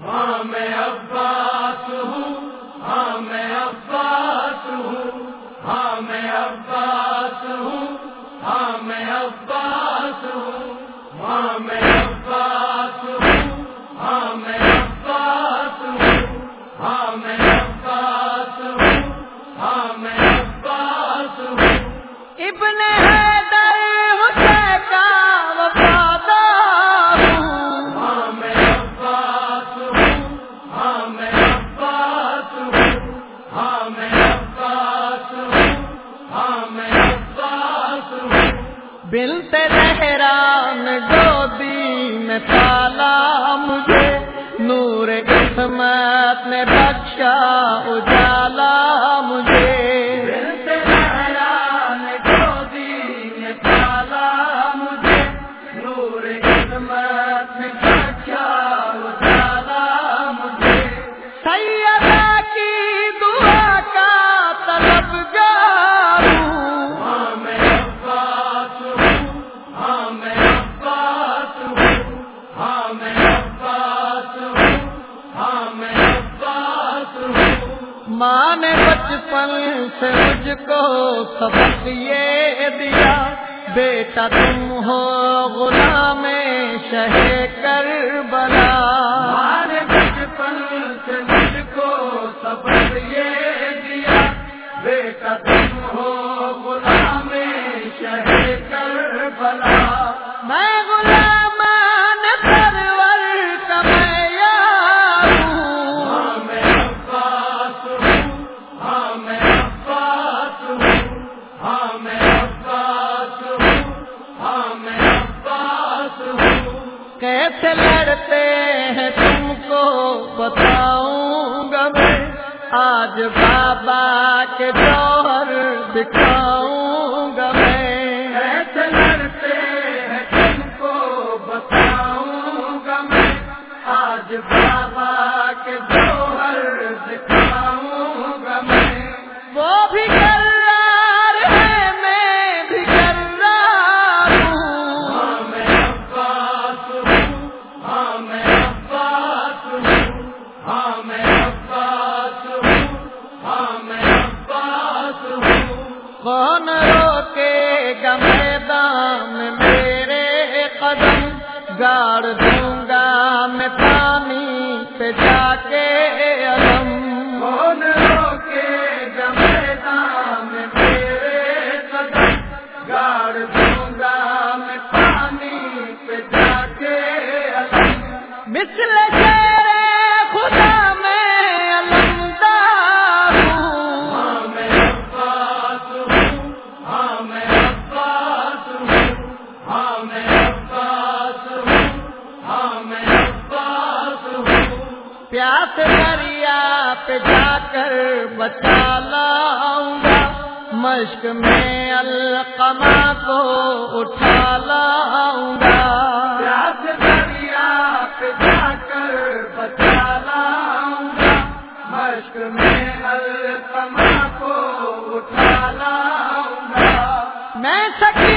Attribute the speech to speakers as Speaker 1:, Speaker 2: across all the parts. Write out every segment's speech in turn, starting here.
Speaker 1: ہاں۔ میں
Speaker 2: پالا مجھے نور قسمت نے بخشا اجالا۔ سے مجھ کو سبق یہ دیا۔ بیٹا تم ہو غلام شہ کر بلا
Speaker 1: ہمارے بچپن سے مجھ کو سبق یہ دیا۔ بیٹا تم ہو غلام شہر کر بلا
Speaker 2: میں غلام بتاؤں گا میں آج بابا کے جوہر دکھاؤں گا میں۔
Speaker 1: لڑتے ہیں تم کو بتاؤں گا میں۔ آج بابا کے جوہر دکھاؤں گا میں۔
Speaker 2: وہ بھی قدم گاڑ دوں گا میں پانی پہ جا کے علم۔
Speaker 1: کون روکے گا میں میرے قدم؟ گاڑ دوں گا میں پانی پہ جا کے علم۔
Speaker 2: مثل پیاس دریا پہ جا کر بچا لاؤں گا مشق میں القما کو اٹھا لاؤں گا
Speaker 1: پیاس دریا پہ جا کر بچا لاؤں گا مشق میں القما کو اٹھا لاؤں گا
Speaker 2: میں سکینہ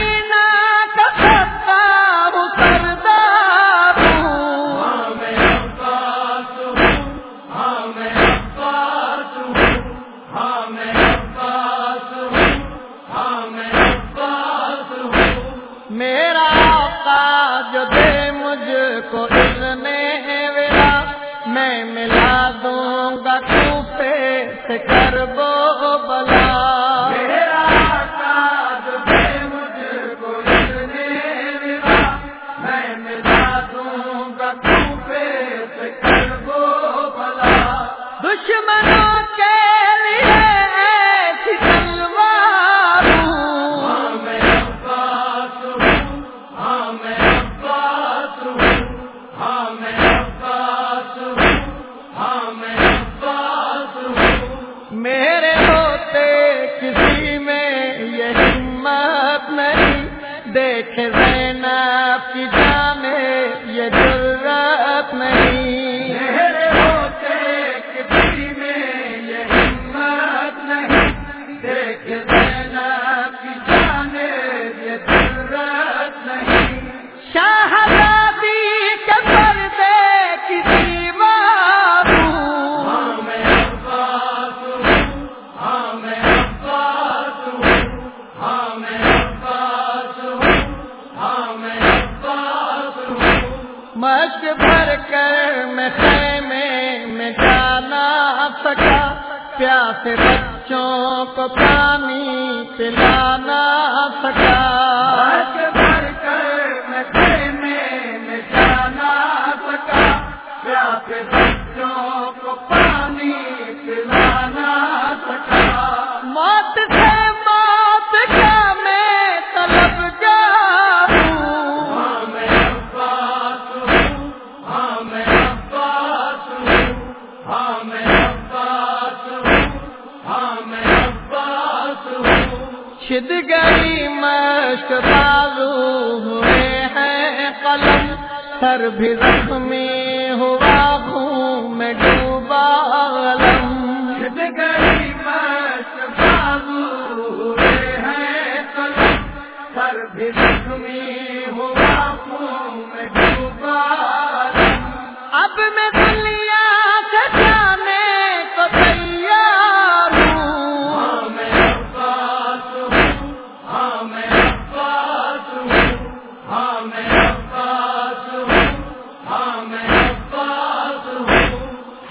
Speaker 2: کر بو بلا میرے ہوتے کسی میں یہ ہمت نہیں۔ دیکھے سینا کی جانے یہ ضرورت نہیں۔
Speaker 1: میرے ہوتے کسی میں
Speaker 3: یہ نہیں۔ کی یہ ضرورت نہیں۔ شاہ مشق
Speaker 2: بھر کر میں خیمے میں جانا سکا۔ پیاسے بچوں کو پانی پلانا سکا۔
Speaker 3: چھد گئی مشق بازو ہوئے ہیں قلم سر بھی زخمی ہوا ہوں میں ڈوبا علم۔
Speaker 2: چھد گئی مشق بازو ہوئے ہیں قلم سر بھی زخمی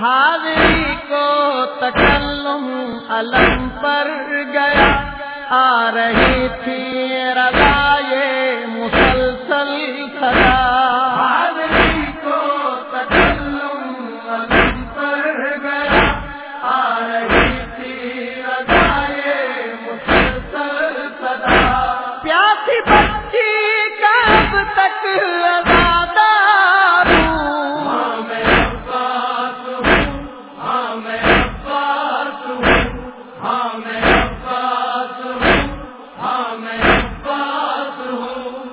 Speaker 3: حاضری کو تکلم علم پر گیا آ رہی تھی
Speaker 2: رضائی